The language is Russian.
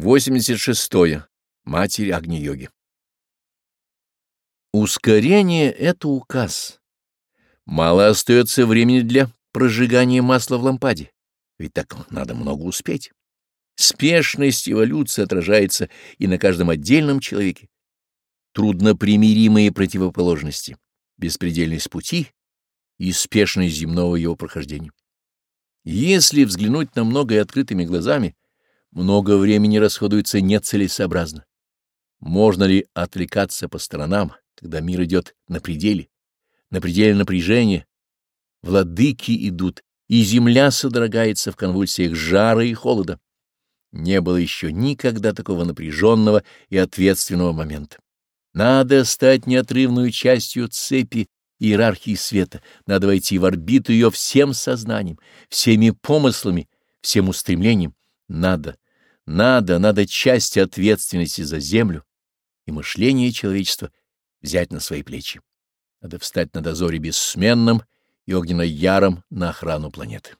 86. -е. Матерь Агни-йоги Ускорение — это указ. Мало остается времени для прожигания масла в лампаде, ведь так надо много успеть. Спешность эволюции отражается и на каждом отдельном человеке. Труднопримиримые противоположности, беспредельность пути и спешность земного его прохождения. Если взглянуть на многое открытыми глазами — много времени расходуется нецелесообразно. Можно ли отвлекаться по сторонам, когда мир идет на пределе? На пределе напряжения. Владыки идут, и земля содрогается в конвульсиях жара и холода. Не было еще никогда такого напряженного и ответственного момента. Надо стать неотрывной частью цепи иерархии света, надо войти в орбиту ее всем сознанием, всеми помыслами, всем устремлением. Надо — надо, надо часть ответственности за землю и мышление человечества взять на свои плечи. Надо встать на дозоре бессменным и огненно-яром на охрану планеты.